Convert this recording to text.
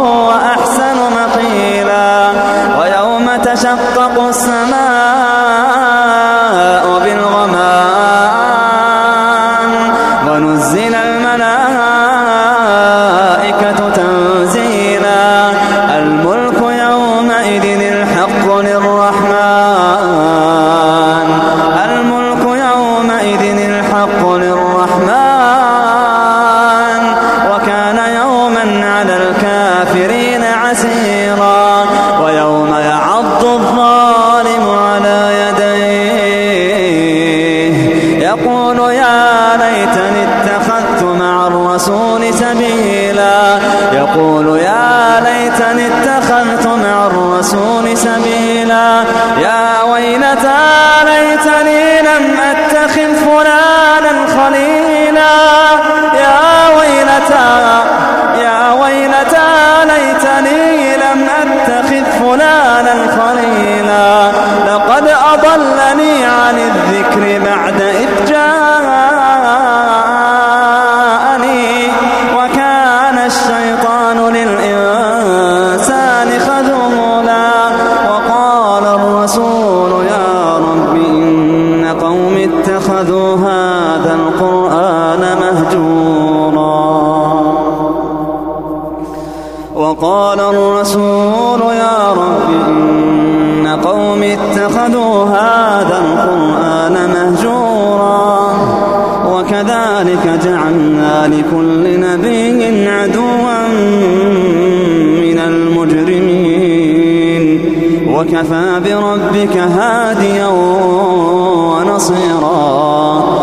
وأحسن مقيلا. ويوم تشقق السماء بالغمام ونزل عسيرا ويوم يعض الظالم على يديه. يقول يا ليتني اتخذت مع الرسول سبيلا. يقول يا ليتني اتخذت مع الرسول سبيلا. يا ويلتى اتخذوا هذا القرآن مهجورا. وقال الرسول يا رب إن قوم اتخذوا هذا القرآن مهجورا. وكذلك جعلنا لكل نبي وكفى بربك هاديا ونصيرا.